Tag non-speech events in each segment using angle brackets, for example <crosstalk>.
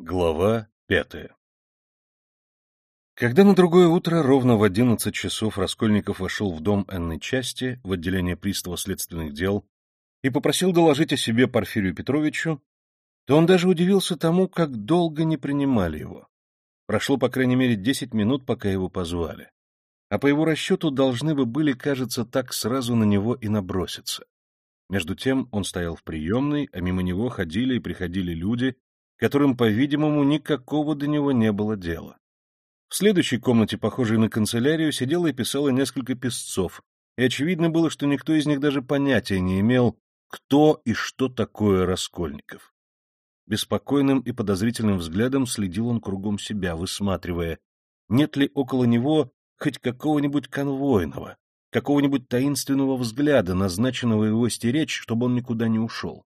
Глава пятая Когда на другое утро, ровно в одиннадцать часов, Раскольников вошел в дом Энной части, в отделение пристава следственных дел, и попросил доложить о себе Порфирию Петровичу, то он даже удивился тому, как долго не принимали его. Прошло, по крайней мере, десять минут, пока его позвали. А по его расчету должны бы были, кажется, так сразу на него и наброситься. Между тем он стоял в приемной, а мимо него ходили и приходили люди, которым, по-видимому, никакого до него не было дела. В следующей комнате, похожей на канцелярию, сидело и писало несколько писцов, и очевидно было, что никто из них даже понятия не имел, кто и что такое Раскольников. Беспокойным и подозрительным взглядом следил он кругом себя, высматривая, нет ли около него хоть какого-нибудь конвойного, какого-нибудь таинственного взгляда, назначенного его стеречь, чтобы он никуда не ушел.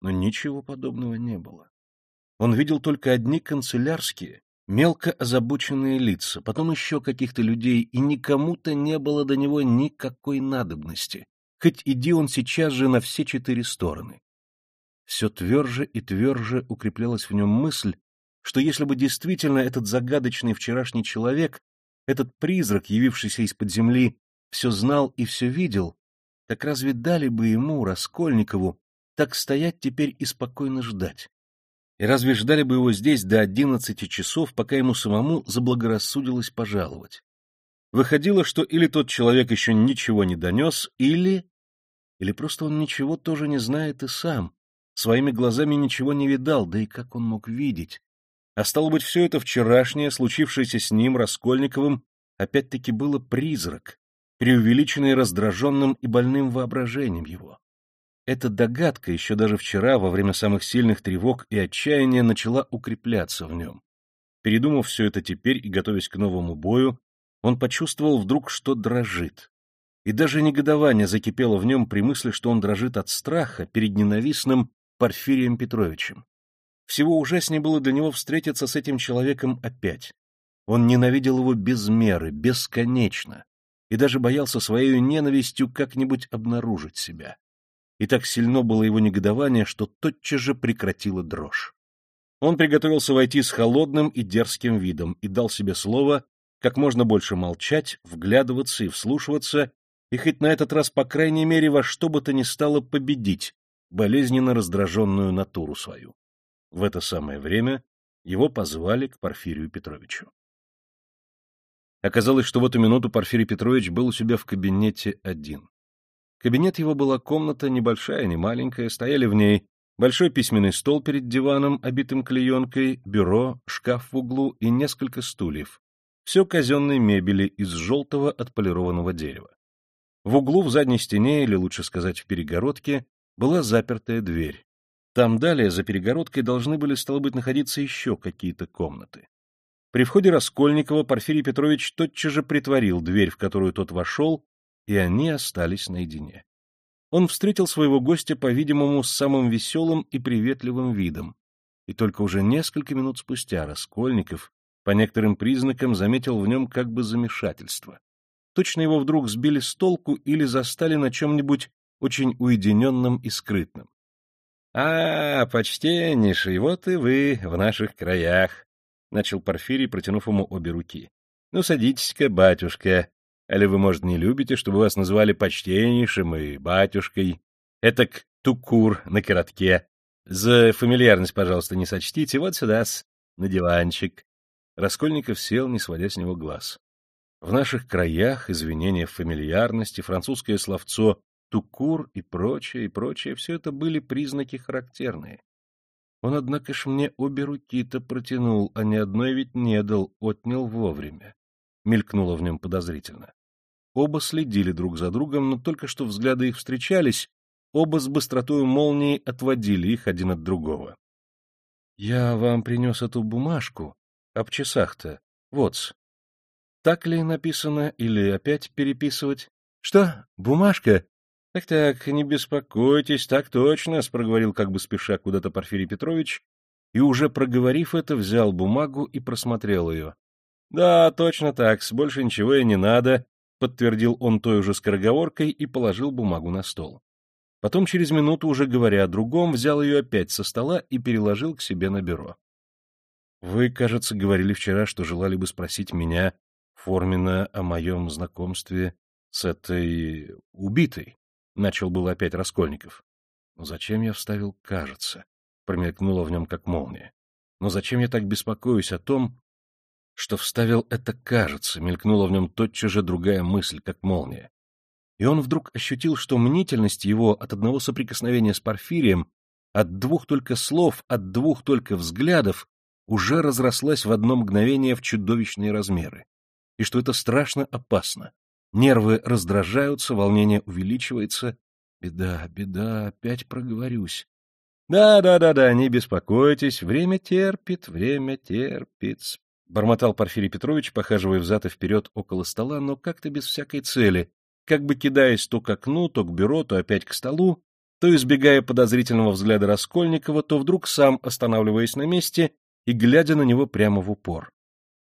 Но ничего подобного не было. Он видел только одни канцелярские, мелко озабоченные лица, потом еще каких-то людей, и никому-то не было до него никакой надобности, хоть иди он сейчас же на все четыре стороны. Все тверже и тверже укреплялась в нем мысль, что если бы действительно этот загадочный вчерашний человек, этот призрак, явившийся из-под земли, все знал и все видел, так разве дали бы ему, Раскольникову, так стоять теперь и спокойно ждать? И разве ждали бы его здесь до одиннадцати часов, пока ему самому заблагорассудилось пожаловать? Выходило, что или тот человек еще ничего не донес, или... Или просто он ничего тоже не знает и сам, своими глазами ничего не видал, да и как он мог видеть? А стало быть, все это вчерашнее, случившееся с ним, Раскольниковым, опять-таки было призрак, преувеличенный раздраженным и больным воображением его. Эта догадка еще даже вчера, во время самых сильных тревог и отчаяния, начала укрепляться в нем. Передумав все это теперь и готовясь к новому бою, он почувствовал вдруг, что дрожит. И даже негодование закипело в нем при мысли, что он дрожит от страха перед ненавистным Порфирием Петровичем. Всего ужаснее было для него встретиться с этим человеком опять. Он ненавидел его без меры, бесконечно, и даже боялся своей ненавистью как-нибудь обнаружить себя и так сильно было его негодование, что тотчас же прекратило дрожь. Он приготовился войти с холодным и дерзким видом и дал себе слово как можно больше молчать, вглядываться и вслушиваться, и хоть на этот раз, по крайней мере, во что бы то ни стало победить болезненно раздраженную натуру свою. В это самое время его позвали к Порфирию Петровичу. Оказалось, что в эту минуту Порфирий Петрович был у себя в кабинете один. Кабинет его была комната небольшая, не маленькая, стояли в ней большой письменный стол перед диваном, обитым клеенкой, бюро, шкаф в углу и несколько стульев. Все казенной мебели из желтого отполированного дерева. В углу в задней стене, или лучше сказать в перегородке, была запертая дверь. Там далее, за перегородкой, должны были, стало быть, находиться еще какие-то комнаты. При входе Раскольникова Порфирий Петрович тотчас же притворил дверь, в которую тот вошел, и они остались наедине. Он встретил своего гостя, по-видимому, с самым веселым и приветливым видом, и только уже несколько минут спустя Раскольников по некоторым признакам заметил в нем как бы замешательство. Точно его вдруг сбили с толку или застали на чем-нибудь очень уединенном и скрытном. — А, почтеннейший, вот и вы в наших краях, — начал Порфирий, протянув ему обе руки. — Ну, садитесь-ка, батюшка, или вы, может, не любите, чтобы вас называли почтеннейшим и батюшкой? Этак тукур на коротке. За фамильярность, пожалуйста, не сочтите. Вот сюда, на диванчик. Раскольников сел, не сводя с него глаз. В наших краях извинения в фамильярности, французское словцо «тукур» и прочее, и прочее — все это были признаки характерные. Он, однако ж, мне обе руки-то протянул, а ни одной ведь не дал, отнял вовремя. Мелькнуло в нем подозрительно. Оба следили друг за другом, но только что взгляды их встречались, оба с быстротой молнии отводили их один от другого. — Я вам принес эту бумажку об часах-то. Вот-с. Так ли написано или опять переписывать? — Что, бумажка? Так-так, не беспокойтесь, так точно, — проговорил как бы спеша куда-то Порфирий Петрович, и уже проговорив это, взял бумагу и просмотрел ее. — Да, точно так, больше ничего и не надо, подтвердил он той же скороговоркой и положил бумагу на стол. Потом, через минуту, уже говоря о другом, взял ее опять со стола и переложил к себе на бюро. Вы, кажется, говорили вчера, что желали бы спросить меня, Формина, о моем знакомстве с этой убитой. Начал было опять Раскольников. Но зачем я вставил «кажется»? Промелькнуло в нем как молния. Но зачем я так беспокоюсь о том, что вставил это «кажется», мелькнула в нем тотчас же другая мысль, как молния. И он вдруг ощутил, что мнительность его от одного соприкосновения с Порфирием, от двух только слов, от двух только взглядов, уже разрослась в одно мгновение в чудовищные размеры, и что это страшно опасно. Нервы раздражаются, волнение увеличивается. Беда, беда, опять проговорюсь. Да, да, да, да, не беспокойтесь, время терпит, время терпит. Бормотал Порфирий Петрович, похаживая взад и вперед около стола, но как-то без всякой цели, как бы кидаясь то к окну, то к бюро, то опять к столу, то избегая подозрительного взгляда Раскольникова, то вдруг сам останавливаясь на месте и глядя на него прямо в упор.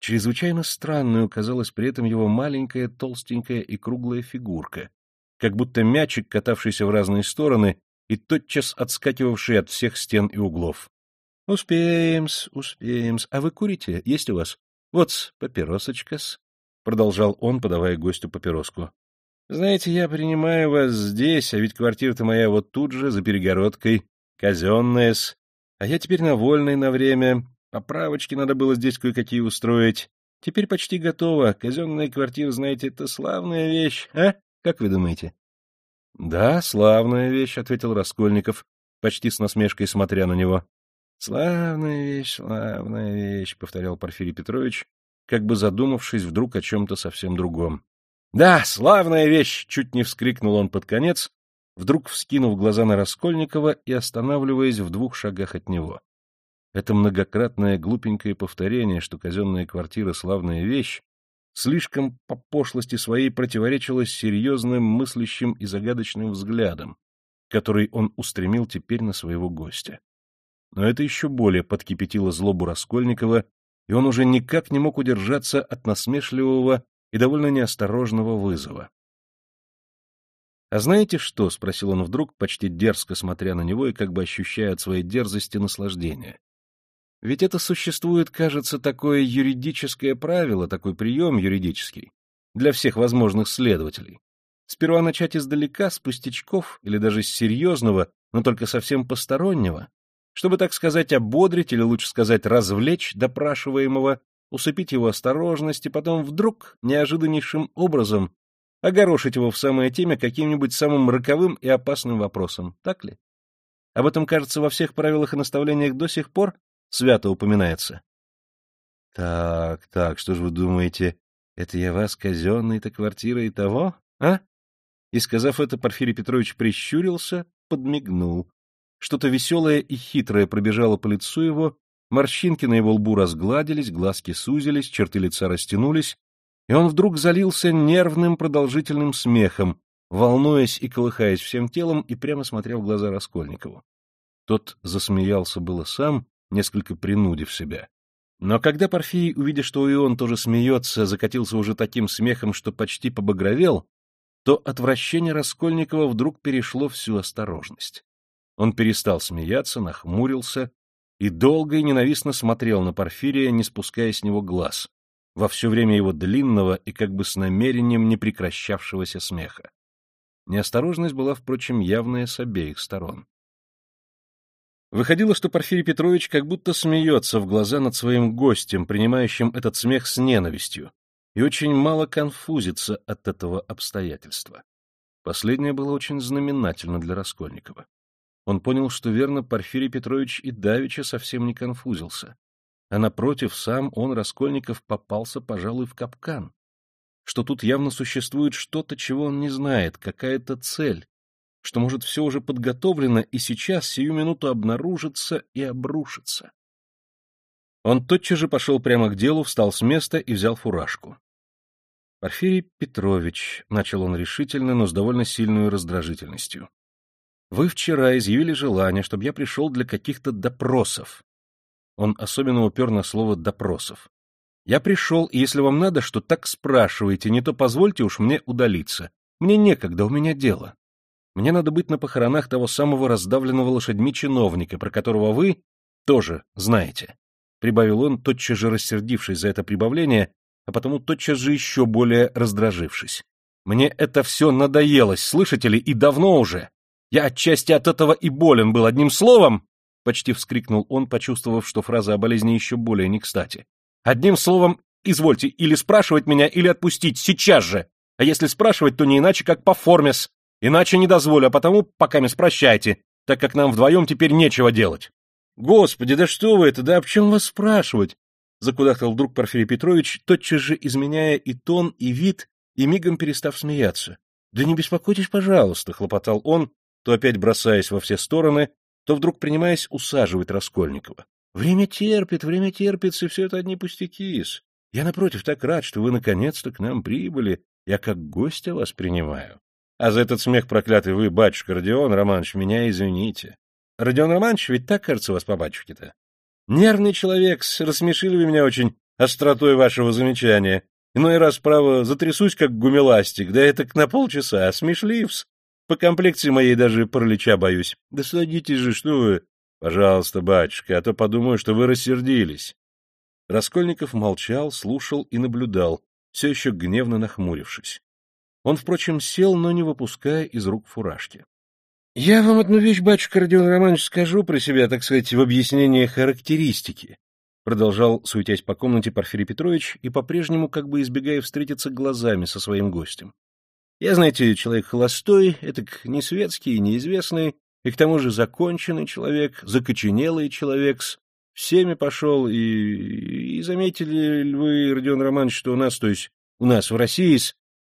Чрезвычайно странную казалась при этом его маленькая, толстенькая и круглая фигурка, как будто мячик, катавшийся в разные стороны и тотчас отскакивавший от всех стен и углов. — Успеем-с, успеем-с. А вы курите? Есть у вас? Вот, папиросочка-с, — продолжал он, подавая гостю папироску. — Знаете, я принимаю вас здесь, а ведь квартира-то моя вот тут же, за перегородкой, казенная-с. А я теперь на вольной на время, Поправочки надо было здесь кое-какие устроить. Теперь почти готово. Казенная квартира, знаете, это славная вещь, а? Как вы думаете? — Да, славная вещь, — ответил Раскольников, почти с насмешкой смотря на него. — Славная вещь, славная вещь, — повторял Порфирий Петрович, как бы задумавшись вдруг о чем-то совсем другом. — Да, славная вещь! — чуть не вскрикнул он под конец, вдруг вскинув глаза на Раскольникова и останавливаясь в двух шагах от него. Это многократное глупенькое повторение, что казенная квартира — славная вещь, слишком по пошлости своей противоречило серьезным, мыслящим и загадочным взглядам, который он устремил теперь на своего гостя. Но это еще более подкипятило злобу Раскольникова, и он уже никак не мог удержаться от насмешливого и довольно неосторожного вызова. — А знаете что? — спросил он вдруг, почти дерзко смотря на него и как бы ощущая от своей дерзости наслаждение. Ведь это существует, кажется, такое юридическое правило, такой прием юридический для всех возможных следователей. Сперва начать издалека, с пустячков или даже с серьезного, но только совсем постороннего, чтобы, так сказать, ободрить или, лучше сказать, развлечь допрашиваемого, усыпить его осторожность и потом вдруг, неожиданнейшим образом, огорошить его в самое теме каким-нибудь самым роковым и опасным вопросом, так ли? Об этом, кажется, во всех правилах и наставлениях до сих пор свято упоминается. — Так, так, что ж вы думаете, это я вас казенной-то квартирой и того, а? И, сказав это, Порфирий Петрович прищурился, подмигнул. Что-то веселое и хитрое пробежало по лицу его, морщинки на его лбу разгладились, глазки сузились, черты лица растянулись, и он вдруг залился нервным продолжительным смехом, волнуясь и колыхаясь всем телом и прямо смотря в глаза Раскольникову. Тот засмеялся было сам, несколько принудив себя. Но когда Порфирий, увидя, что и он тоже смеется, закатился уже таким смехом, что почти побагровел, то отвращение Раскольникова вдруг перешло всю осторожность. Он перестал смеяться, нахмурился и долго и ненавистно смотрел на Порфирия, не спуская с него глаз, во все время его длинного и как бы с намерением не прекращавшегося смеха. Неосторожность была, впрочем, явная с обеих сторон. Выходило, что Порфирий Петрович как будто смеется в глаза над своим гостем, принимающим этот смех с ненавистью, и очень мало конфузится от этого обстоятельства. Последнее было очень знаменательно для Раскольникова. Он понял, что верно Порфирий Петрович и Давича совсем не конфузился, а напротив, сам он, Раскольников, попался, пожалуй, в капкан, что тут явно существует что-то, чего он не знает, какая-то цель, что, может, все уже подготовлено и сейчас, сию минуту, обнаружится и обрушится. Он тотчас же пошел прямо к делу, встал с места и взял фуражку. — Порфирий Петрович, — начал он решительно, но с довольно сильной раздражительностью, — вы вчера изъявили желание, чтобы я пришел для каких-то допросов. Он особенно упер на слово «допросов». Я пришел, и если вам надо, что так спрашивайте, не то позвольте уж мне удалиться. Мне некогда, у меня дело. Мне надо быть на похоронах того самого раздавленного лошадьми чиновника, про которого вы тоже знаете. — прибавил он, тотчас же рассердившись за это прибавление, а потому тотчас же еще более раздражившись. «Мне это все надоелось, слышите ли, и давно уже. Я отчасти от этого и болен был, одним словом!» Почти вскрикнул он, почувствовав, что фраза о болезни еще более не кстати. «Одним словом, извольте или спрашивать меня, или отпустить, сейчас же! А если спрашивать, то не иначе, как по формес. Иначе не дозволю, а потому пока me спрощайте, так как нам вдвоем теперь нечего делать». «Господи, да что вы это, да об чем вас спрашивать?» Закудахтал вдруг Порфирий Петрович, тотчас же изменяя и тон, и вид, и мигом перестав смеяться. «Да не беспокойтесь, пожалуйста», — хлопотал он, то опять бросаясь во все стороны, то вдруг принимаясь усаживать Раскольникова. «Время терпит, время терпит, и все это одни пустяки -с. Я, напротив, так рад, что вы наконец-то к нам прибыли. Я как гостя вас принимаю. А за этот смех проклятый вы, батюшка Родион Романович, меня извините. Родион Романович, ведь так, кажется, вас по батюшке-то? Нервный человек, рассмешили вы меня очень остротой вашего замечания. Иной раз, право, затрясусь, как гумеластик, да это на полчаса, смешливс. По комплекции моей даже паралича боюсь. Да садитесь же, что вы... Пожалуйста, батюшка, а то подумаю, что вы рассердились. Раскольников молчал, слушал и наблюдал, все еще гневно нахмурившись. Он, впрочем, сел, но не выпуская из рук фуражки. Я вам одну вещь, батюшка Родион Романович, скажу про себя, так сказать, в объяснении характеристики. Продолжал, суетясь по комнате Порфирий Петрович и по-прежнему как бы избегая встретиться глазами со своим гостем. Я, знаете, человек холостой, этак не светский, неизвестный, и к тому же законченный человек, закоченелый человек, с всеми пошел, и, и заметили ли вы, Родион Романович, что у нас, то есть у нас в России,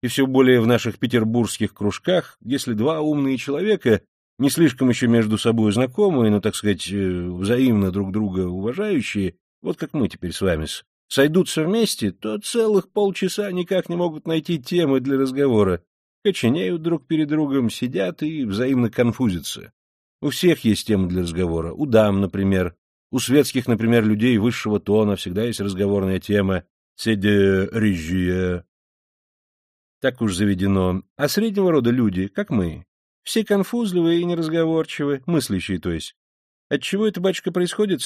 и все более в наших петербургских кружках, если два умные человека не слишком еще между собой знакомые, но, так сказать, э, взаимно друг друга уважающие, вот как мы теперь с вами, сойдутся вместе, то целых полчаса никак не могут найти темы для разговора, коченеют друг перед другом, сидят и взаимно конфузятся. У всех есть темы для разговора, у дам, например, у светских, например, людей высшего тона всегда есть разговорная тема «Седе режие». Так уж заведено. А среднего рода люди, как мы, все конфузливые и неразговорчивые, мыслящие, то есть. Отчего это, батюшка, происходит?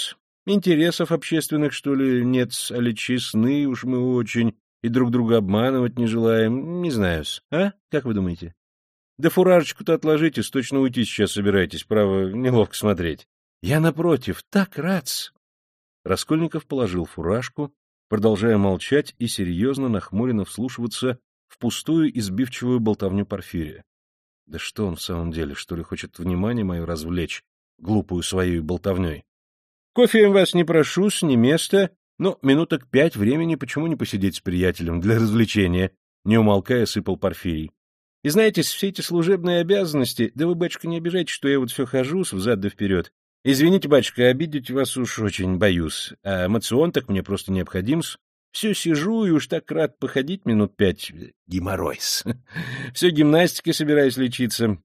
Интересов общественных, что ли, нет, а ли честны уж мы очень, и друг друга обманывать не желаем, не знаю-с. А? Как вы думаете? Да фуражечку-то отложите, точно уйти сейчас собираетесь, право, неловко смотреть. Я, напротив, так рад -с. Раскольников положил фуражку, продолжая молчать и серьезно, нахмуренно вслушиваться в пустую избивчивую болтовню Порфирия. Да что он в самом деле, что ли, хочет внимание мое развлечь, глупую свою болтовней? Кофеем вас не прошу, с не место, но минуток пять времени почему не посидеть с приятелем для развлечения, не умолкая сыпал Порфирий. И знаете, все эти служебные обязанности, да вы, батюшка, не обижайте, что я вот все хожу взад да вперед. Извините, батюшка, обидеть вас уж очень боюсь, а мацион так мне просто необходим -с. Все сижу и уж так рад походить минут пять. Геморройс. <laughs> Все гимнастикой собираюсь лечиться.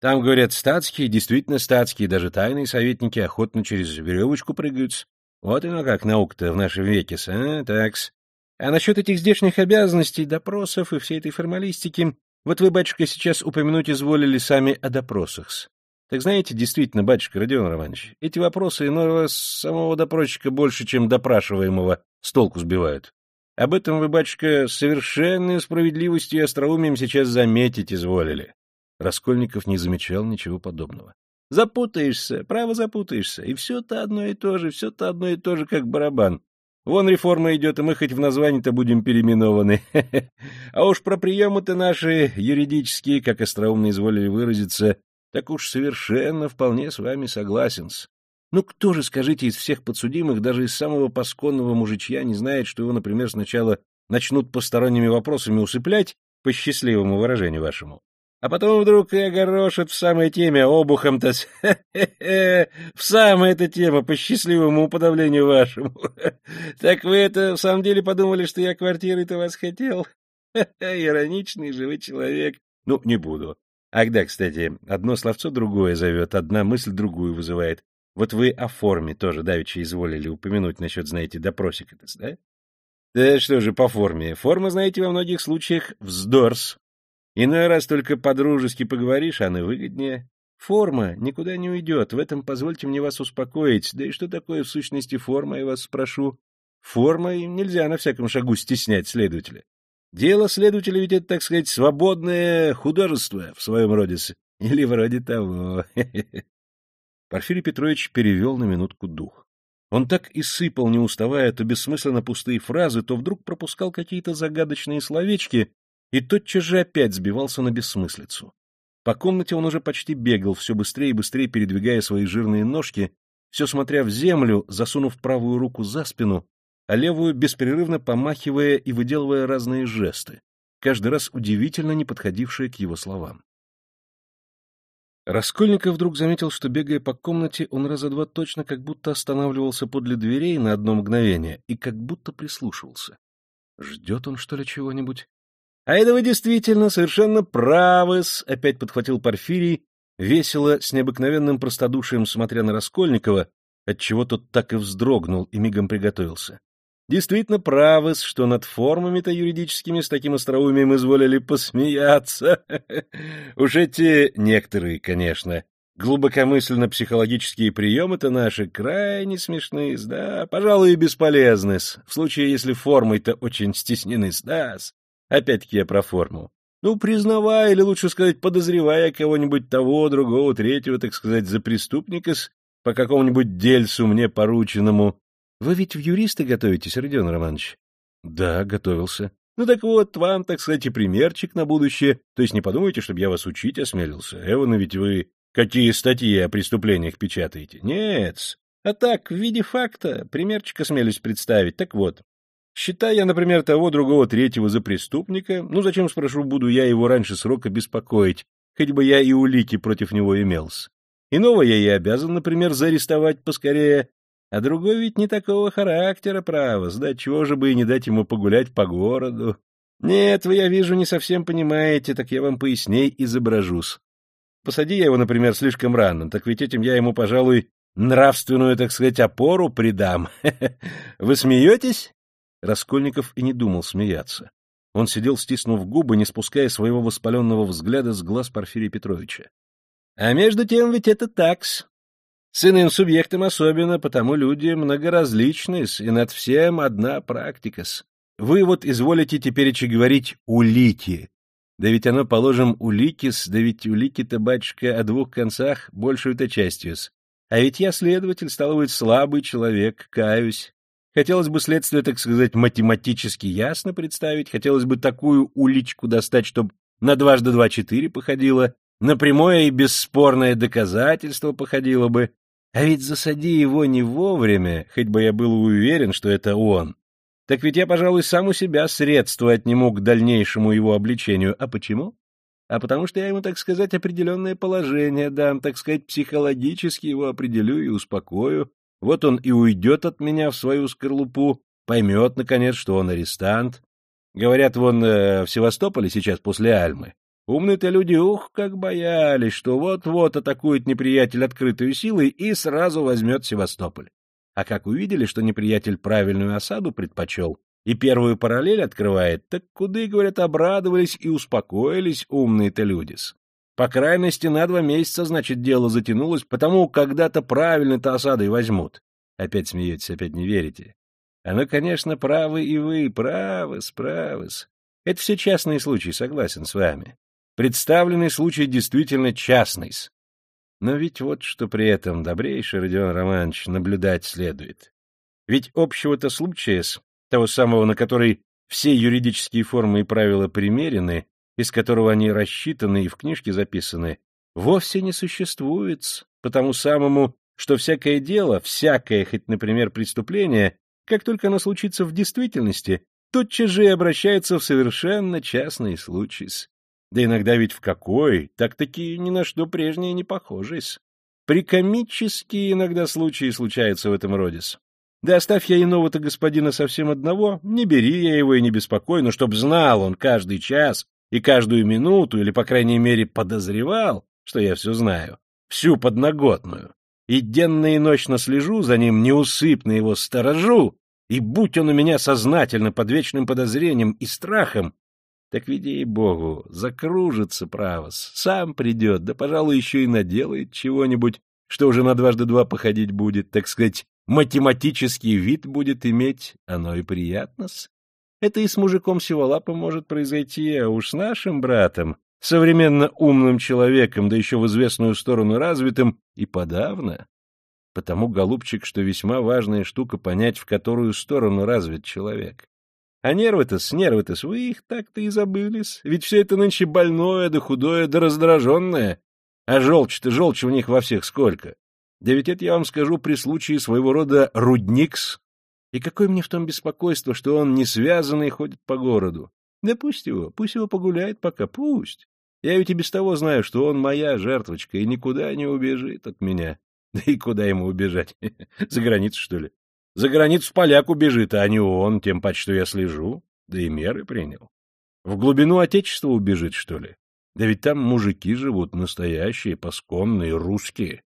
Там, говорят, статские, действительно статские, даже тайные советники охотно через веревочку прыгают. Вот оно как наука-то в нашем веке, а, такс. А насчет этих здешних обязанностей, допросов и всей этой формалистики, вот вы, батюшка, сейчас упомянуть изволили сами о допросах. -с. Так знаете, действительно, батюшка Родион Романович, эти вопросы иного самого допросчика больше, чем допрашиваемого, с толку сбивают. Об этом вы, батюшка, с совершенной справедливостью и остроумием сейчас заметить изволили. Раскольников не замечал ничего подобного. Запутаешься, право запутаешься, и все-то одно и то же, все-то одно и то же, как барабан. Вон реформа идет, и мы хоть в названии-то будем переименованы. <laughs> А уж про приемы-то наши юридические, как остроумно изволили выразиться, так уж совершенно вполне с вами согласен -с. Ну кто же, скажите, из всех подсудимых, даже из самого пасконного мужичья не знает, что его, например, сначала начнут посторонними вопросами усыплять, по счастливому выражению вашему, а потом вдруг и огорошат в самой теме обухом-то, <laughs> в самой эта тема, по счастливому уподавлению вашему. <laughs> Так вы это в самом деле подумали, что я квартиры-то вас хотел? <laughs> Ироничный же вы человек. Ну, не буду. Ах да, кстати, одно словцо другое зовет, одна мысль другую вызывает. Вот вы о форме тоже давеча изволили упомянуть насчет, знаете, допросика, да? Да что же по форме? Форма, знаете, во многих случаях вздорс. Иной раз только по-дружески поговоришь, а она выгоднее. Форма никуда не уйдет, в этом позвольте мне вас успокоить. Да и что такое в сущности форма, я вас спрошу? Формой нельзя на всяком шагу стеснять следователя. Дело следователя ведь это, так сказать, свободное художество в своем роде, или вроде того. <laughs> Порфирий Петрович перевел на минутку дух. Он так и сыпал, не уставая, то бессмысленно пустые фразы, то вдруг пропускал какие-то загадочные словечки и тотчас же опять сбивался на бессмыслицу. По комнате он уже почти бегал, все быстрее и быстрее передвигая свои жирные ножки, все смотря в землю, засунув правую руку за спину, а левую беспрерывно помахивая и выделывая разные жесты, каждый раз удивительно не подходившие к его словам. Раскольников вдруг заметил, что, бегая по комнате, он раза два точно как будто останавливался подле дверей на одно мгновение и как будто прислушивался. Ждет он, что ли, чего-нибудь? — А это вы действительно совершенно правы опять подхватил Порфирий, весело, с необыкновенным простодушием смотря на Раскольникова, отчего тот так и вздрогнул и мигом приготовился. Действительно правы, что над формами-то юридическими с таким остроумием изволили посмеяться. <laughs> Уж эти некоторые, конечно, глубокомысленно-психологические приемы-то наши крайне смешны, да, пожалуй, и бесполезны, в случае, если формой-то очень стеснены, да. Опять-таки я про форму. Ну, признавая, или лучше сказать, подозревая кого-нибудь того, другого, третьего, так сказать, за преступника по какому-нибудь дельцу мне порученному, вы ведь в юристы готовитесь, Родион Романович? Да, готовился. Ну так вот, вам, так сказать, и примерчик на будущее. То есть не подумайте, чтобы я вас учить осмелился. Эвана, ведь вы какие статьи о преступлениях печатаете? Нет. А так, в виде факта, примерчик осмелюсь представить. Так вот, считая я, например, того, другого, третьего за преступника, ну зачем, спрошу, буду я его раньше срока беспокоить, хоть бы я и улики против него имелся. Иного я и обязан, например, заарестовать поскорее, а другой ведь не такого характера, право, сдать чего же бы и не дать ему погулять по городу. Нет, вы, я вижу, не совсем понимаете, так я вам поясней изображусь. Посади я его, например, слишком рано, так ведь этим я ему, пожалуй, нравственную, так сказать, опору придам. <laughs> Вы смеетесь? Раскольников и не думал смеяться. Он сидел, стиснув губы, не спуская своего воспаленного взгляда с глаз Порфирия Петровича. — А между тем ведь это такс. С иным субъектом особенно, потому люди многоразличны, и над всем одна практика-с. Вы вот изволите теперь говорить «улики». Да ведь оно, положим, улики-с, да ведь улики-то, батюшка, о двух концах, большую-то частью-с. А ведь я следователь, стал быть, слабый человек, каюсь. Хотелось бы следствие, так сказать, математически ясно представить, хотелось бы такую уличку достать, чтобы на дважды два четыре походило, на прямое и бесспорное доказательство походило бы, а ведь засади его не вовремя, хоть бы я был уверен, что это он. Так ведь я, пожалуй, сам у себя средства отниму к дальнейшему его обличению. А почему? А потому что я ему, так сказать, определенное положение дам, так сказать, психологически его определю и успокою. Вот он и уйдет от меня в свою скорлупу, поймет, наконец, что он арестант. Говорят, вон э, в Севастополе сейчас после Альмы Умные-то люди, ух, как боялись, что вот-вот атакует неприятель открытую силой и сразу возьмет Севастополь. А как увидели, что неприятель правильную осаду предпочел и первую параллель открывает, так куды, говорят, обрадовались и успокоились умные-то люди-с. По крайности, на два месяца, значит, дело затянулось, потому когда-то правильно-то осадой возьмут. Опять смеетесь, опять не верите. А ну, конечно, правы и вы, правы-с, правы-с. Это все частные случаи, согласен с вами. Представленный случай действительно частный. Но ведь вот что при этом, добрейший Родион Романович, наблюдать следует. Ведь общего-то случая, с того самого, на который все юридические формы и правила примерены, из которого они рассчитаны и в книжке записаны, вовсе не существует, потому самому, что всякое дело, всякое, хоть, например, преступление, как только оно случится в действительности, тотчас же и обращается в совершенно частный случай. Да иногда ведь в какой, так-таки ни на что прежнее не похожись. Прикомические иногда случаи случаются в этом роде. Да оставь я иного-то господина совсем одного, не бери я его и не беспокой, но чтоб знал он каждый час и каждую минуту, или, по крайней мере, подозревал, что я все знаю, всю подноготную, и денно и ночно слежу за ним, неусыпно его сторожу, и будь он у меня сознательно под вечным подозрением и страхом, Так ведь ей-богу, закружится правос, сам придет, да, пожалуй, еще и наделает чего-нибудь, что уже на дважды два походить будет, так сказать, математический вид будет иметь, оно и приятно-с. Это и с мужиком сиволапом может произойти, а уж с нашим братом, современно умным человеком, да еще в известную сторону развитым, и подавно. Потому, голубчик, что весьма важная штука понять, в которую сторону развит человек. А нервы-то с нервы-то с вы их так-то и забылись. Ведь все это нынче больное, да худое, да раздраженное. А желчь-то желчь у них во всех сколько. Да ведь это я вам скажу при случае своего рода рудникс. И какое мне в том беспокойство, что он не связанный ходит по городу. Да пусть его, пусть его погуляет пока, пусть. Я ведь и без того знаю, что он моя жертвочка и никуда не убежит от меня. Да и куда ему убежать? <laughs> За границу, что ли? За границу поляк убежит, а не он, тем паче, что я слежу. Да и меры принял. В глубину Отечества убежит, что ли? Да ведь там мужики живут, настоящие, посконные, русские.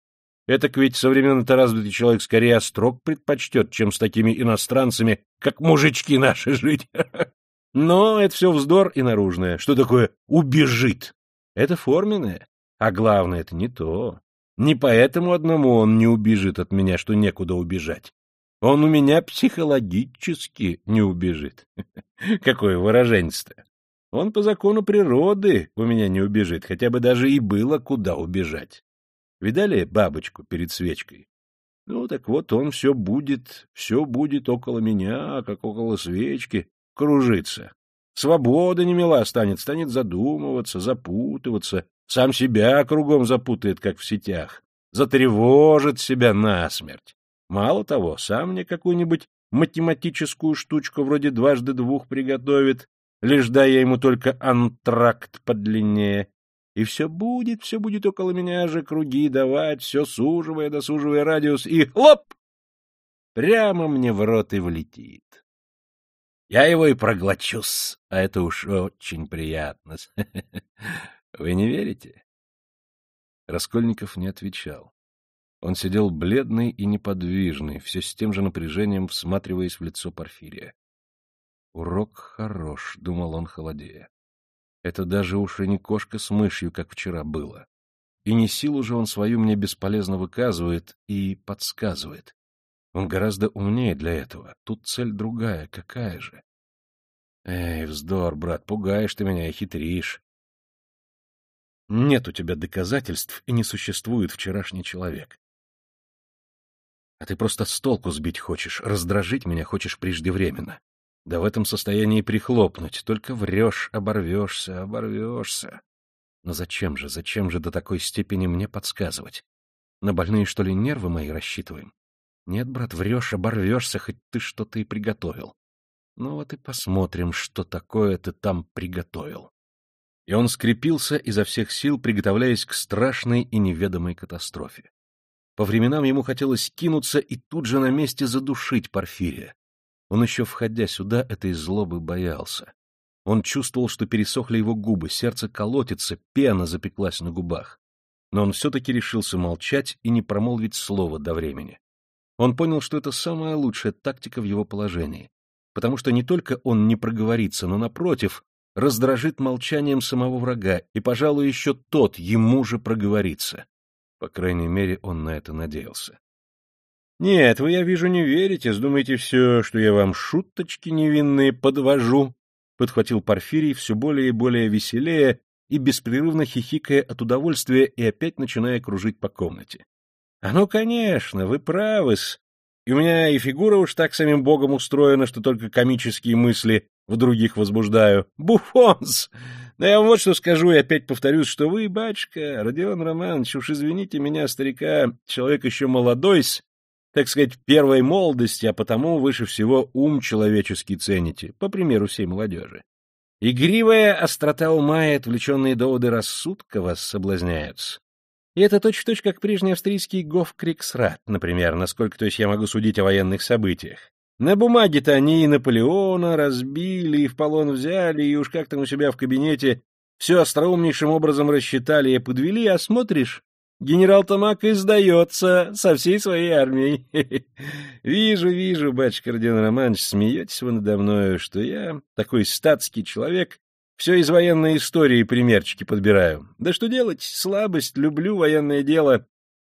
Это ведь современно-то развитый человек скорее острог предпочтет, чем с такими иностранцами, как мужички наши жить. <laughs> Но это все вздор и наружное. Что такое «убежит»? Это форменное. А главное, это не то. Не поэтому одному он не убежит от меня, что некуда убежать. Он у меня психологически не убежит. <laughs> Какое выражение-то. Он по закону природы у меня не убежит, хотя бы даже и было куда убежать. Видали бабочку перед свечкой? Ну, так вот он все будет, все будет около меня, как около свечки, кружиться. Свобода не мила станет, станет задумываться, запутываться, сам себя кругом запутает, как в сетях, затревожит себя насмерть. Мало того, сам мне какую-нибудь математическую штучку вроде дважды двух приготовит, лишь дай я ему только антракт подлиннее. И все будет, все будет около меня же круги давать, все суживая, досуживая радиус, и хлоп! Прямо мне в рот и влетит. Я его и проглочусь, а это уж очень приятно. <laughs> Вы не верите? Раскольников не отвечал. Он сидел бледный и неподвижный, все с тем же напряжением всматриваясь в лицо Порфирия. «Урок хорош», — думал он холодея. «Это даже уж и не кошка с мышью, как вчера было. И не силу же он свою мне бесполезно выказывает и подсказывает. Он гораздо умнее для этого. Тут цель другая, какая же? Эй, вздор, брат, пугаешь ты меня и хитришь. Нет у тебя доказательств, и не существует вчерашний человек. А ты просто с толку сбить хочешь, раздражить меня хочешь преждевременно. Да в этом состоянии прихлопнуть, только врешь, оборвешься, оборвешься. Но зачем же, зачем же до такой степени мне подсказывать? На больные, что ли, нервы мои рассчитываем? Нет, брат, врешь, оборвешься, хоть ты что-то и приготовил. Ну вот и посмотрим, что такое ты там приготовил и он скрепился изо всех сил, приготовляясь к страшной и неведомой катастрофе. По временам ему хотелось кинуться и тут же на месте задушить Порфирия. Он еще, входя сюда, этой злобы боялся. Он чувствовал, что пересохли его губы, сердце колотится, пена запеклась на губах. Но он все-таки решился молчать и не промолвить слова до времени. Он понял, что это самая лучшая тактика в его положении, потому что не только он не проговорится, но, напротив, раздражит молчанием самого врага, и, пожалуй, еще тот ему же проговорится. По крайней мере, он на это надеялся. — Нет, вы, я вижу, не верите, думаете все, что я вам шуточки невинные подвожу, — подхватил Порфирий, все более и более веселее и беспрерывно хихикая от удовольствия и опять начиная кружить по комнате. — А ну, конечно, вы правы-с, и у меня и фигура уж так самим богом устроена, что только комические мысли в других возбуждаю. Буфонс! Да я вам вот что скажу и опять повторюсь, что вы, батюшка, Родион Романович, уж извините меня, старика, человек еще молодой, так сказать, первой молодости, а потому выше всего ум человеческий цените, по примеру всей молодежи. Игривая острота ума и отвлеченные доводы рассудка вас соблазняются. И это точь-в-точь, -точь, как прежний австрийский Гофкриксрат, например, насколько то есть я могу судить о военных событиях. На бумаге-то они и Наполеона разбили, и в полон взяли, и уж как там у себя в кабинете все остроумнейшим образом рассчитали и подвели, а смотришь, генерал Томак издается со всей своей армией. <laughs> Вижу, вижу, батюшка Родион Романович, смеетесь вы надо мною, что я, такой статский человек, Все из военной истории примерчики подбираю. Да что делать, слабость, люблю военное дело.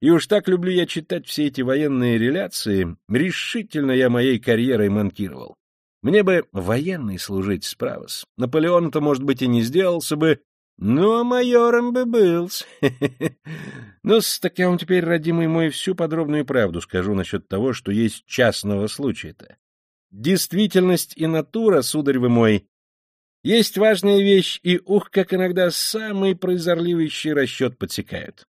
И уж так люблю я читать все эти военные реляции, решительно я моей карьерой манкировал. Мне бы военный служить справос. Наполеон-то, может быть, и не сделался бы, но майором бы был. <laughs> ну так я вам теперь, родимый мой, всю подробную правду скажу насчет того, что есть частного случая-то. Действительность и натура, сударь вы мой, есть важная вещь, и ух, как иногда самый прозорливейший расчет подсекают.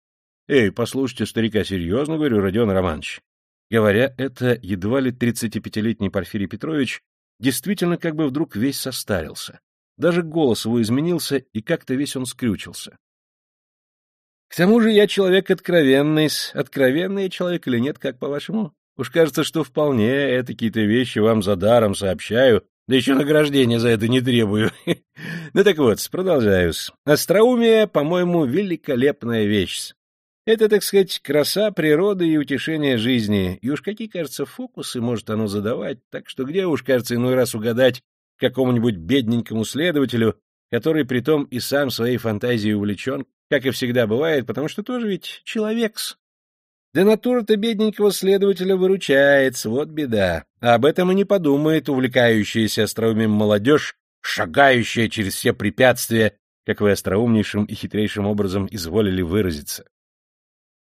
Эй, послушайте, старика, серьезно говорю, Родион Романович. Говоря это, едва ли 35-летний Порфирий Петрович действительно как бы вдруг весь состарился. Даже голос его изменился, и как-то весь он скрючился. К тому же я человек откровенный, откровенный человек или нет, как по-вашему? Уж кажется, что вполне это какие-то вещи вам за даром сообщаю, да еще награждения за это не требую. <laughs> ну так вот, продолжаю. Остроумие, по-моему, великолепная вещь. Это, так сказать, краса природы и утешение жизни. И уж какие, кажется, фокусы может оно задавать, так что где уж, кажется, иной раз угадать какому-нибудь бедненькому следователю, который притом и сам своей фантазией увлечен, как и всегда бывает, потому что тоже ведь человек-с. Да натура-то бедненького следователя выручается, вот беда. А об этом и не подумает увлекающаяся остроумием молодежь, шагающая через все препятствия, как вы остроумнейшим и хитрейшим образом изволили выразиться.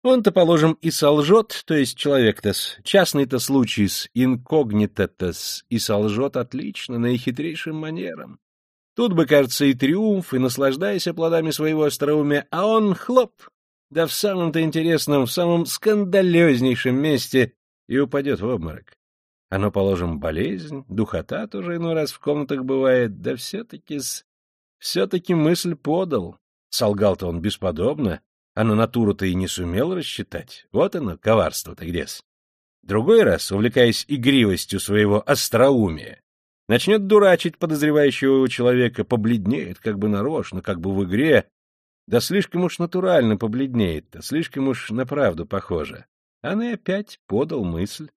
Он-то, положим, и солжет, то есть человек-то-с, частный-то случай с инкогнито-то-с, и солжет отлично, наихитрейшим манером. Тут бы, кажется, и триумф, и наслаждайся плодами своего остроумия, а он хлоп, да в самом-то интересном, в самом скандалезнейшем месте и упадет в обморок. Оно, положим, болезнь, духота тоже иной раз в комнатах бывает, да все-таки с... все-таки мысль подал. Солгал-то он бесподобно, а на натуру-то и не сумел рассчитать. Вот оно, коварство-то где-с. Другой раз, увлекаясь игривостью своего остроумия, начнет дурачить подозревающего человека, побледнеет, как бы нарочно, как бы в игре, да слишком уж натурально побледнеет-то, слишком уж на правду похоже. А и опять подал мысль.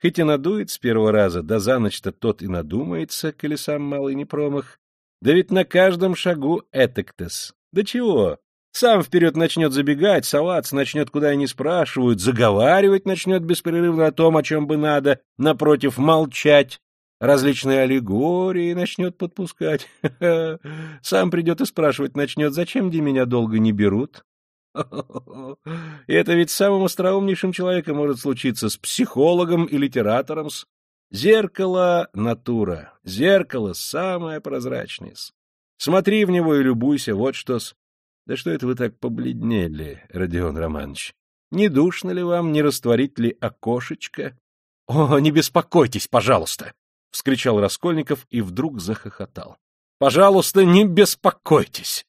Хоть и надует с первого раза, да за ночь-то тот и надумается, коли сам малый не промах. Да ведь на каждом шагу этак-тос. Да чего? Сам вперед начнет забегать, соваться начнет, куда и не спрашивают, заговаривать начнет беспрерывно о том, о чем бы надо, напротив, молчать, различные аллегории начнет подпускать. <laughs> Сам придет и спрашивать начнет, зачем где меня долго не берут? <laughs> И это ведь самым остроумнейшим человеком может случиться с психологом и литератором. С... Зеркало — натура, зеркало — самое прозрачное. Смотри в него и любуйся, вот что-с. Да что это вы так побледнели, Родион Романович? Не душно ли вам, не растворить ли окошечко? — О, не беспокойтесь, пожалуйста! — вскричал Раскольников и вдруг захохотал. — Пожалуйста, не беспокойтесь!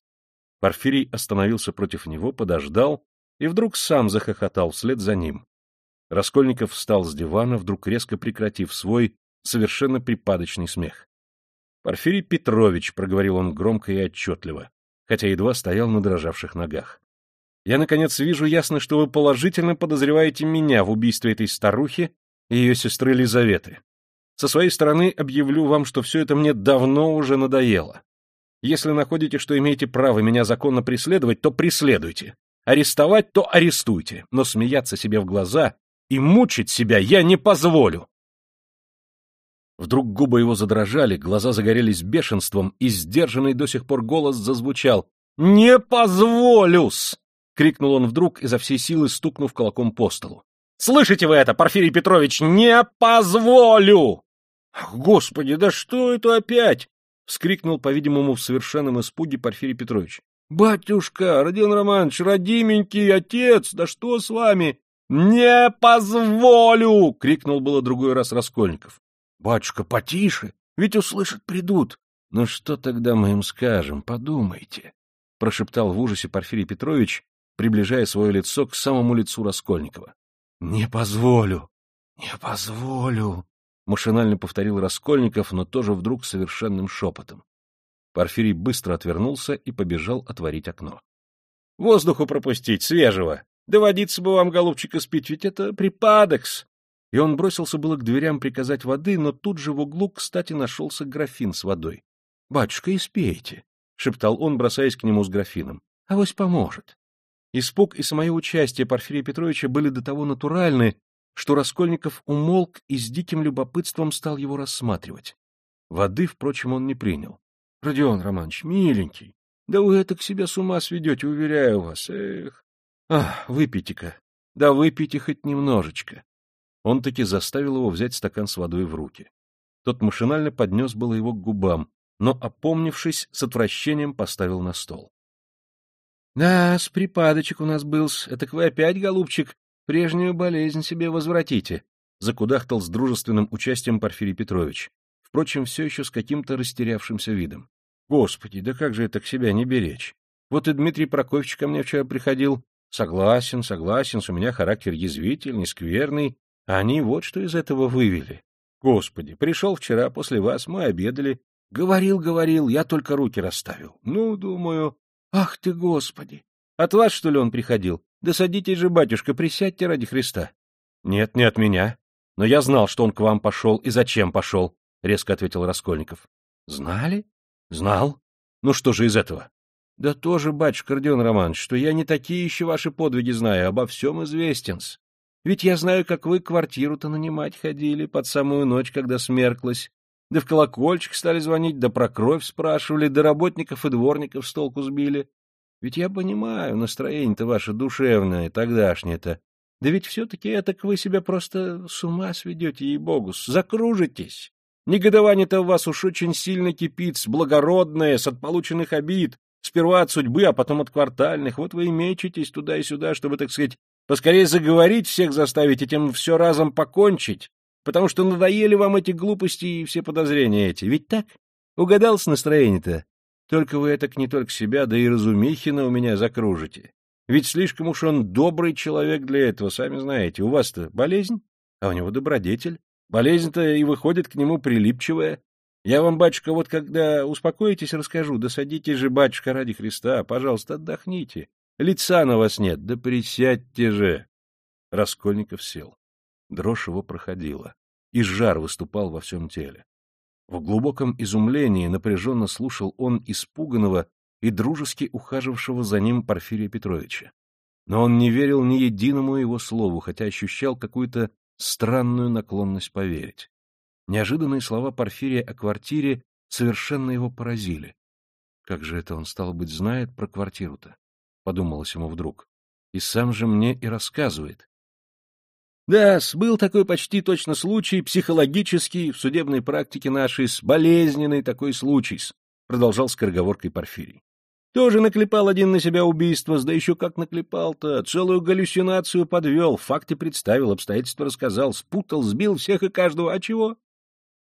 Порфирий остановился против него, подождал и вдруг сам захохотал вслед за ним. Раскольников встал с дивана, вдруг резко прекратив свой совершенно припадочный смех. — Порфирий Петрович, — проговорил он громко и отчетливо, хотя едва стоял на дрожавших ногах. Я, наконец, вижу ясно, что вы положительно подозреваете меня в убийстве этой старухи и ее сестры Лизаветы. Со своей стороны объявлю вам, что все это мне давно уже надоело. Если находите, что имеете право меня законно преследовать, то преследуйте. Арестовать, то арестуйте. Но смеяться себе в глаза и мучить себя я не позволю. Вдруг губы его задрожали, глаза загорелись бешенством, и сдержанный до сих пор голос зазвучал. «Не позволю-с!» — крикнул он вдруг, изо всей силы стукнув кулаком по столу. «Слышите вы это, Порфирий Петрович? Не позволю!» «Господи, да что это опять?» — вскрикнул, по-видимому, в совершенном испуге Порфирий Петрович. «Батюшка, Родион Романович, родименький отец, да что с вами?» «Не позволю!» — крикнул было другой раз Раскольников. Батюшка, потише, ведь услышат, придут. Ну что тогда мы им скажем, подумайте, — прошептал в ужасе Порфирий Петрович, приближая свое лицо к самому лицу Раскольникова. — Не позволю, не позволю, — машинально повторил Раскольников, но тоже вдруг совершенным шепотом. Порфирий быстро отвернулся и побежал отворить окно. — Воздуху пропустить, свежего! Доводиться бы вам, голубчик, испить, ведь это припадокс! И он бросился было к дверям приказать воды, но тут же в углу, кстати, нашелся графин с водой. — Батюшка, испейте. — шептал он, бросаясь к нему с графином. — Авось поможет. Испуг и самое участие Порфирия Петровича были до того натуральны, что Раскольников умолк и с диким любопытством стал его рассматривать. Воды, впрочем, он не принял. — Родион Романович, миленький, да вы это к себе с ума сведете, уверяю вас. Эх! Ах, выпейте-ка. Да выпейте хоть немножечко. Он таки заставил его взять стакан с водой в руки. Тот машинально поднес было его к губам, но, опомнившись, с отвращением поставил на стол. — Да, с припадочек у нас был, это вы опять, голубчик, прежнюю болезнь себе возвратите, — закудахтал с дружественным участием Порфирий Петрович, впрочем, все еще с каким-то растерявшимся видом. — Господи, да как же это к себя не беречь? Вот и Дмитрий Прокофьевич ко мне вчера приходил. Согласен, согласен, у меня характер язвительный, скверный, они вот что из этого вывели. Господи, пришел вчера после вас, мы обедали. Говорил, говорил, я только руки расставил. Ну, думаю, ах ты, Господи! От вас, что ли, он приходил? Да садитесь же, батюшка, присядьте ради Христа. Нет, не от меня. Но я знал, что он к вам пошел и зачем пошел, — резко ответил Раскольников. Знали? Знал. Ну что же из этого? Да тоже, батюшка Родион Романович, что я не такие еще ваши подвиги знаю, обо всем известен -с. Ведь я знаю, как вы квартиру-то нанимать ходили под самую ночь, когда смерклась. Да в колокольчик стали звонить, да про кровь спрашивали, да работников и дворников с толку сбили. Ведь я понимаю, настроение-то ваше душевное, тогдашнее-то. Да ведь все-таки это вы себя просто с ума сведете, ей-богу, закружитесь. Негодование-то у вас уж очень сильно кипит, с благородное, с от полученных обид, сперва от судьбы, а потом от квартальных. Вот вы и мечетесь туда и сюда, чтобы, так сказать, Поскорее заговорить всех заставить, этим все разом покончить, потому что надоели вам эти глупости и все подозрения эти. Ведь так? Угадал с настроением-то? Только вы это не только себя, да и Разумихина у меня закружите. Ведь слишком уж он добрый человек для этого, сами знаете. У вас-то болезнь, а у него добродетель. Болезнь-то и выходит к нему прилипчивая. Я вам, батюшка, вот когда успокоитесь, расскажу. Да садитесь же, батюшка, ради Христа, пожалуйста, отдохните. Лица на вас нет, да присядьте же. Раскольников сел. Дрожь его проходила, и жар выступал во всем теле. В глубоком изумлении напряженно слушал он испуганного и дружески ухаживавшего за ним Порфирия Петровича. Но он не верил ни единому его слову, хотя ощущал какую-то странную наклонность поверить. Неожиданные слова Порфирия о квартире совершенно его поразили. Как же это он, стало быть, знает про квартиру-то? — подумалось ему вдруг. — И сам же мне и рассказывает. Да, был такой почти точно случай, психологический, в судебной практике нашей, с болезненный такой случай, — продолжал скороговоркой Порфирий. Тоже наклепал один на себя убийство, да еще как наклепал-то, целую галлюцинацию подвел, факты представил, обстоятельства рассказал, спутал, сбил всех и каждого, а чего?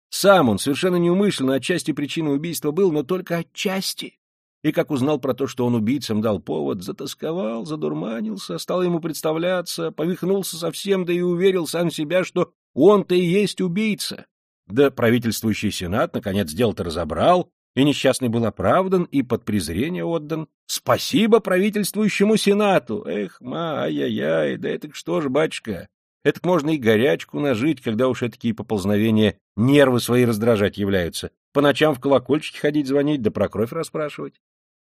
Сам он совершенно неумышленно отчасти причиной убийства был, но только отчасти и, как узнал про то, что он убийцам дал повод, затасковал, задурманился, стал ему представляться, повихнулся совсем, да и уверил сам себя, что он-то и есть убийца. Да правительствующий сенат, наконец, дело-то разобрал, и несчастный был оправдан и под презрение отдан. Спасибо правительствующему сенату! Эх, ма, ай-яй-яй, да это что ж, батюшка, это можно и горячку нажить, когда уж такие поползновения нервы свои раздражать являются. По ночам в колокольчики ходить звонить, да про кровь расспрашивать.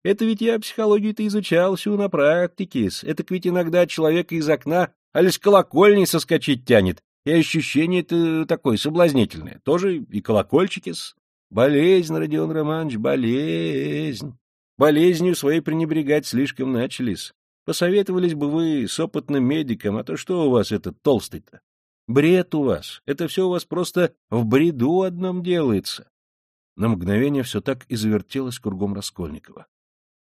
Это ведь я психологию-то изучал всю на практике. Это ведь иногда человека из окна, а лишь колокольни соскочить тянет. И ощущение-то такое соблазнительное. Тоже и колокольчики-с. Болезнь, Родион Романович, болезнь. Болезнью своей пренебрегать слишком начались. Посоветовались бы вы с опытным медиком, а то что у вас этот толстый-то? Бред у вас. Это все у вас просто в бреду одном делается. На мгновение все так и завертелось кругом Раскольникова.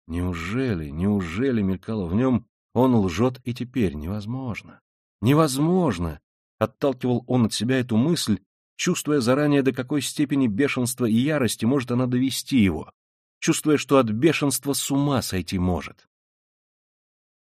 Неужели, неужели мелькало в нем, он лжет и теперь? Невозможно. Невозможно! Отталкивал он от себя эту мысль, чувствуя заранее, до какой степени бешенства и ярости может она довести его, чувствуя, что от бешенства с ума сойти может.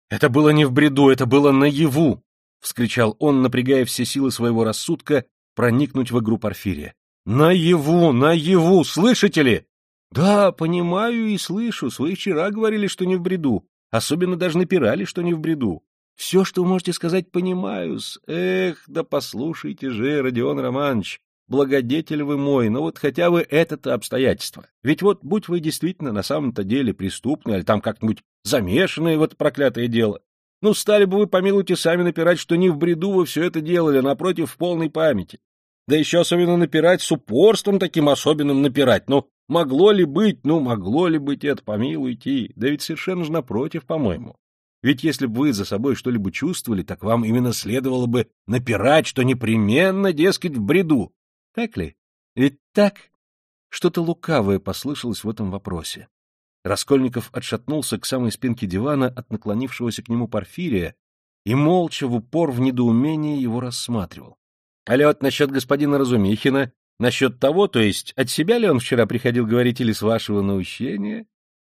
«Это было не в бреду, это было наяву!» — вскричал он, напрягая все силы своего рассудка проникнуть в игру Порфирия. «Наяву, наяву, слышите ли? Да, понимаю и слышу. Свои вчера говорили, что не в бреду. Особенно даже напирали, что не в бреду. Все, что вы можете сказать, понимаю -с. Эх, да послушайте же, Родион Романович. благодетель вы мой, но вот хотя бы это-то обстоятельство. Ведь вот, будь вы действительно на самом-то деле преступны, или там как-нибудь замешаны в это проклятое дело, ну, стали бы вы, помилуйте, сами напирать, что не в бреду вы все это делали, а напротив, в полной памяти. Да еще особенно напирать, с упорством таким особенным напирать. Ну, могло ли быть, ну, могло ли быть это, помилуйте. Да ведь совершенно же напротив, по-моему. Ведь если бы вы за собой что-либо чувствовали, так вам именно следовало бы напирать, что непременно, дескать, в бреду. Так ли? Ведь так? Что-то лукавое послышалось в этом вопросе. Раскольников отшатнулся к самой спинке дивана от наклонившегося к нему Порфирия и молча в упор в недоумении его рассматривал. А ли вот насчет господина Разумихина, насчет того, то есть от себя ли он вчера приходил говорить или с вашего наущения?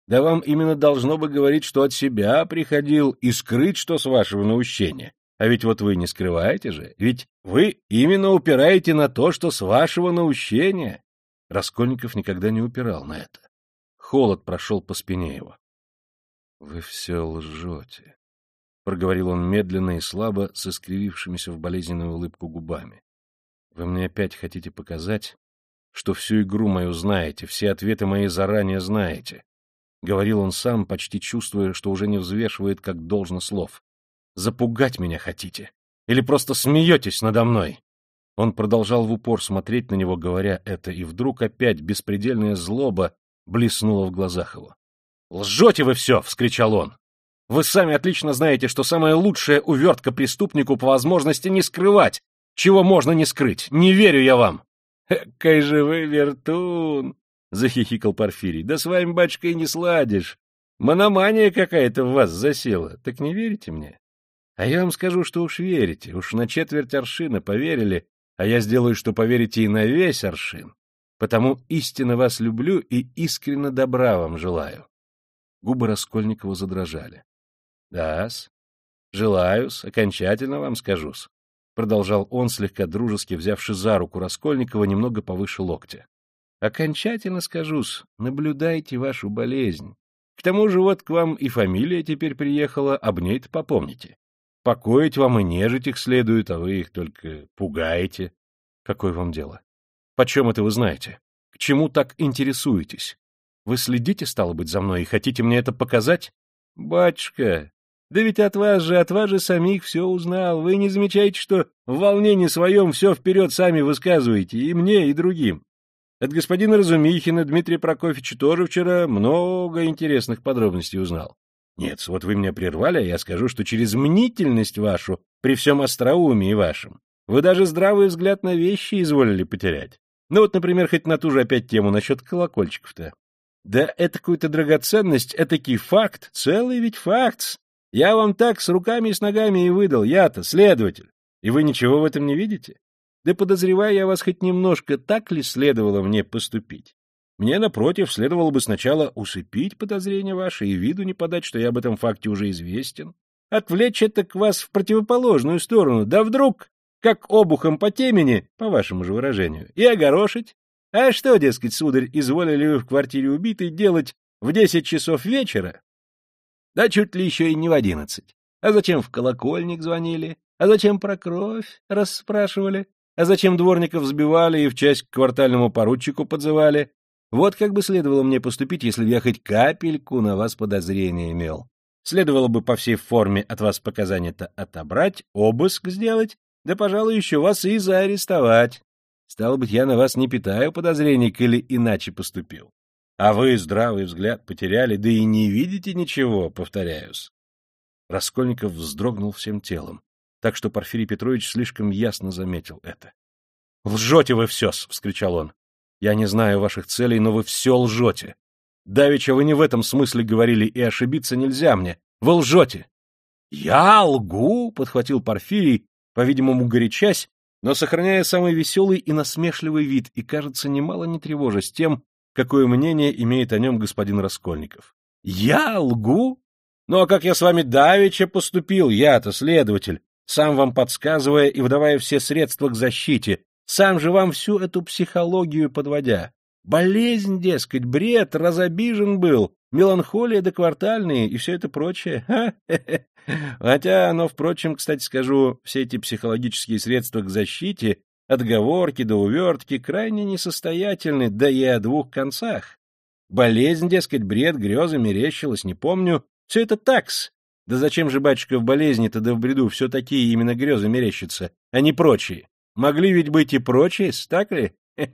Да вам именно должно бы говорить, что от себя приходил, и скрыть, что с вашего наущения. А ведь вот вы не скрываете же, ведь вы именно упираете на то, что с вашего наущения. Раскольников никогда не упирал на это. Холод прошел по спине его. — Вы все лжете, — проговорил он медленно и слабо, с искривившимися в болезненную улыбку губами. — Вы мне опять хотите показать, что всю игру мою знаете, все ответы мои заранее знаете. — говорил он сам, почти чувствуя, что уже не взвешивает, как должно слов. — Запугать меня хотите? Или просто смеетесь надо мной? Он продолжал в упор смотреть на него, говоря это, и вдруг опять беспредельная злоба блеснуло в глазах его. «Лжете вы все!» — вскричал он. «Вы сами отлично знаете, что самая лучшая увертка преступнику по возможности не скрывать, чего можно не скрыть. Не верю я вам!» «Какой же вы вертун!» — захихикал Порфирий. «Да с вами, батюшка, и не сладишь. Мономания какая-то в вас засела. Так не верите мне? А я вам скажу, что уж верите. Уж на четверть аршина поверили, а я сделаю, что поверите и на весь аршин. Потому истинно вас люблю и искренно добра вам желаю. Губы Раскольникова задрожали. — Да-с, желаю-с, окончательно вам скажу-с, — продолжал он, слегка дружески взявши за руку Раскольникова немного повыше локтя. — Окончательно скажу-с, наблюдайте вашу болезнь. К тому же вот к вам и фамилия теперь приехала, об ней-то попомните. Покоить вам и нежить их следует, а вы их только пугаете. Какое вам дело? Почем это вы знаете? К чему так интересуетесь? Вы следите, стало быть, за мной и хотите мне это показать? Батюшка, да ведь от вас же, от вас же самих все узнал. Вы не замечаете, что в волнении своем все вперед сами высказываете, и мне, и другим. От господина Разумихина Дмитрия Прокофьевича тоже вчера много интересных подробностей узнал. Нет, вот вы меня прервали, а я скажу, что через мнительность вашу, при всем остроумии вашем, вы даже здравый взгляд на вещи изволили потерять. Ну вот, например, хоть на ту же опять тему насчет колокольчиков-то. Да это какую-то драгоценность, этакий факт, целый ведь факт. Я вам так с руками и с ногами и выдал, я-то, следователь. И вы ничего в этом не видите? Да подозревая я вас хоть немножко, так ли следовало мне поступить? Мне, напротив, следовало бы сначала усыпить подозрения ваши и виду не подать, что я об этом факте уже известен, отвлечь это к вас в противоположную сторону, да вдруг как обухом по темени, по вашему же выражению, и огорошить. А что, дескать, сударь, изволили вы в квартире убитой делать в десять часов вечера? Да чуть ли еще и не в одиннадцать. А зачем в колокольник звонили? А зачем про кровь расспрашивали? А зачем дворников взбивали и в часть к квартальному поручику подзывали? Вот как бы следовало мне поступить, если бы я хоть капельку на вас подозрения имел. Следовало бы по всей форме от вас показания-то отобрать, обыск сделать, да, пожалуй, еще вас и заарестовать. Стало быть, я на вас не питаю подозрений, или иначе поступил. А вы здравый взгляд потеряли, да и не видите ничего, повторяюсь. Раскольников вздрогнул всем телом, так что Порфирий Петрович слишком ясно заметил это. — Лжете вы все! — вскричал он. — Я не знаю ваших целей, но вы все лжете. Давеча вы не в этом смысле говорили, и ошибиться нельзя мне. Вы лжете! — Я лгу! — подхватил Порфирий, по-видимому, горячась, но сохраняя самый веселый и насмешливый вид, и, кажется, немало не тревожась тем, какое мнение имеет о нем господин Раскольников. «Я лгу? Ну а как я с вами давеча поступил, я-то следователь, сам вам подсказывая и выдавая все средства к защите, сам же вам всю эту психологию подводя. Болезнь, дескать, бред, разобижен был, меланхолия доквартальные и все это прочее. Хотя оно, впрочем, кстати скажу, все эти психологические средства к защите Отговорки до увертки крайне несостоятельны, да и о двух концах. Болезнь, дескать, бред, грезы, мерещилось, не помню. Все это такс. Да зачем же, батюшка, в болезни-то да в бреду все такие именно грезы мерещатся, а не прочие? Могли ведь быть и прочие, так ли? <laughs>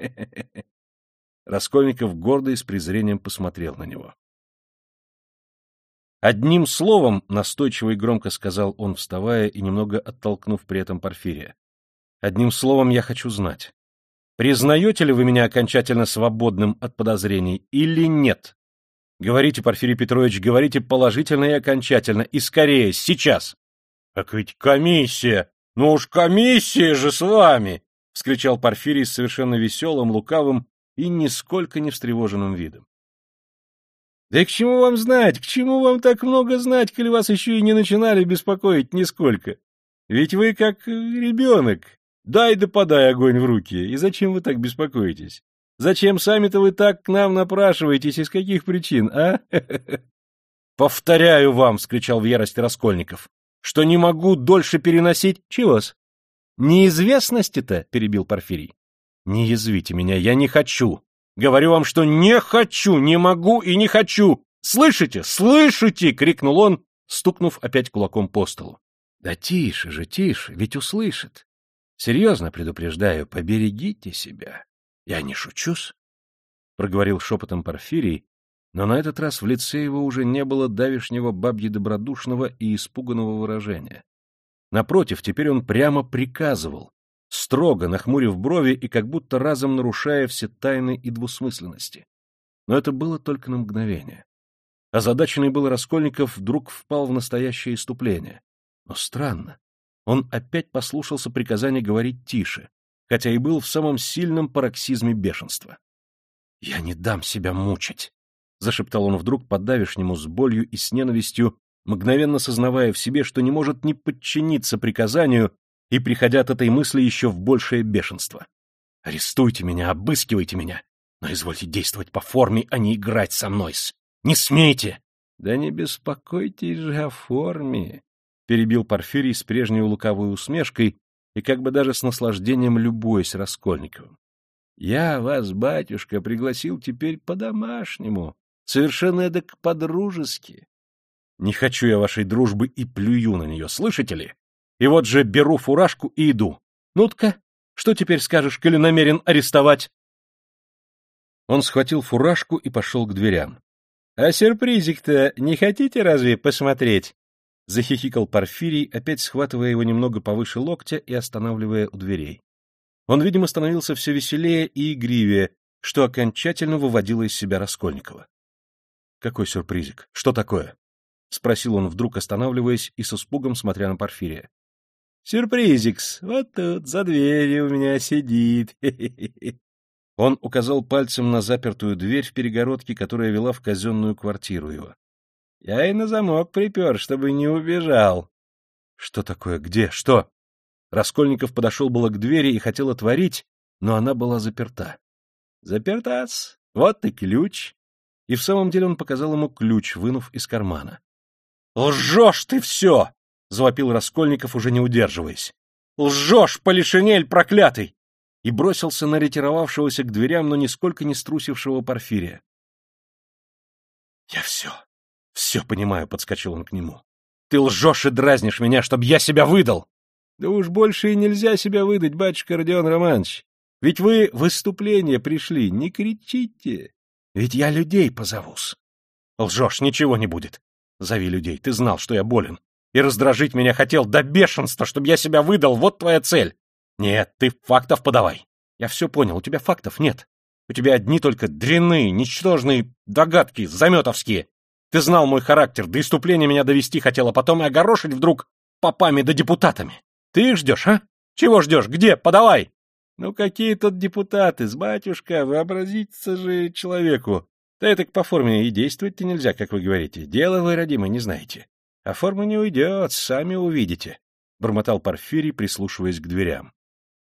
Раскольников гордо и с презрением посмотрел на него. Одним словом, настойчиво и громко сказал он, вставая и немного оттолкнув при этом Порфирия. Одним словом, я хочу знать, признаете ли вы меня окончательно свободным от подозрений или нет? Говорите, Порфирий Петрович, говорите положительно и окончательно, и скорее, сейчас. — Так ведь комиссия! Ну уж комиссия же с вами! — вскричал Порфирий с совершенно веселым, лукавым и нисколько не встревоженным видом. — Да и к чему вам знать, к чему вам так много знать, коли вас еще и не начинали беспокоить нисколько? Ведь вы как ребенок, дай да подай огонь в руки, и зачем вы так беспокоитесь? Зачем сами-то вы так к нам напрашиваетесь, из каких причин, а? <laughs> — Повторяю вам, — вскричал в ярости Раскольников, — что не могу дольше переносить... — Чего-с? — Неизвестности-то, — перебил Порфирий. — Не язвите меня, я не хочу. Говорю вам, что не хочу, не могу и не хочу. Слышите, слышите! — крикнул он, стукнув опять кулаком по столу. — Да тише же, тише, ведь услышит. Серьезно предупреждаю, поберегите себя. Я не шучусь, — проговорил шепотом Порфирий, но на этот раз в лице его уже не было давишнего бабьи добродушного и испуганного выражения. Напротив, теперь он прямо приказывал, строго нахмурив брови и как будто разом нарушая все тайны и двусмысленности. Но это было только на мгновение. Озадаченный был Раскольников вдруг впал в настоящее иступление. Но странно, он опять послушался приказания говорить тише, хотя и был в самом сильном пароксизме бешенства. — Я не дам себя мучить! — зашептал он вдруг по-давишнему с болью и с ненавистью, мгновенно сознавая в себе, что не может не подчиниться приказанию и приходя от этой мысли еще в большее бешенство. «Арестуйте меня, обыскивайте меня, но извольте действовать по форме, а не играть со мной. Не смейте!» «Да не беспокойтесь же о форме», — перебил Порфирий с прежней лукавой усмешкой, и как бы даже с наслаждением любуясь Раскольниковым. Я вас, батюшка, пригласил теперь по-домашнему, совершенно эдак по-дружески. Не хочу я вашей дружбы и плюю на нее, слышите ли? И вот же беру фуражку и иду. Ну-ка, что теперь скажешь, коли намерен арестовать? Он схватил фуражку и пошел к дверям. — А сюрпризик-то не хотите разве посмотреть? Захихикал Порфирий, опять схватывая его немного повыше локтя и останавливая у дверей. Он, видимо, становился все веселее и игривее, что окончательно выводило из себя Раскольникова. — Какой сюрпризик? Что такое? — спросил он вдруг, останавливаясь и с испугом смотря на Порфирия. — Сюрпризикс, вот тут, за дверью у меня сидит. <laughs> Он указал пальцем на запертую дверь в перегородке, которая вела в казенную квартиру его. Я и на замок припер, чтобы не убежал. — Что такое? Где? Что? Раскольников подошел было к двери и хотел отворить, но она была заперта. — Заперта-с. Вот и ключ. И в самом деле он показал ему ключ, вынув из кармана. — Лжешь ты все! — завопил Раскольников, уже не удерживаясь. — Лжешь, полишинель проклятый! И бросился на ретировавшегося к дверям, но нисколько не струсившего Порфирия. — Я все, все понимаю, — подскочил он к нему. Ты лжешь и дразнишь меня, чтобы я себя выдал. Да уж больше и нельзя себя выдать, батюшка Родион Романович. Ведь вы в выступление пришли, не кричите. Ведь я людей позовусь. Лжешь, ничего не будет. Зови людей, ты знал, что я болен. И раздражить меня хотел до бешенства, чтобы я себя выдал, вот твоя цель. Нет, ты фактов подавай. Я все понял, у тебя фактов нет. У тебя одни только дрянные, ничтожные догадки, заметовские. Ты знал мой характер, до иступления меня довести хотел, а потом и огорошить вдруг попами да депутатами. Ты их ждешь, а? Чего ждешь? Где? Подавай!» «Ну какие тут депутаты, с батюшка, вообразиться же человеку. Да это по форме и действовать-то нельзя, как вы говорите. Дело вы, родимый, не знаете. А форма не уйдет, сами увидите», — бормотал Порфирий, прислушиваясь к дверям.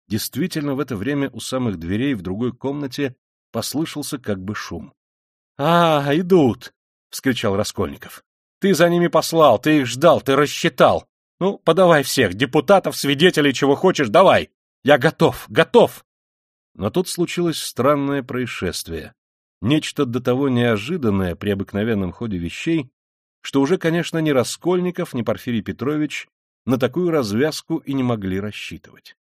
Действительно, в это время у самых дверей в другой комнате послышался как бы шум. «А, идут!» — вскричал Раскольников. — Ты за ними послал, ты их ждал, ты рассчитал. Ну, подавай всех, депутатов, свидетелей, чего хочешь, давай. Я готов! Готов!» Но тут случилось странное происшествие. Нечто до того неожиданное при обыкновенном ходе вещей, что уже, конечно, ни Раскольников, ни Порфирий Петрович на такую развязку и не могли рассчитывать.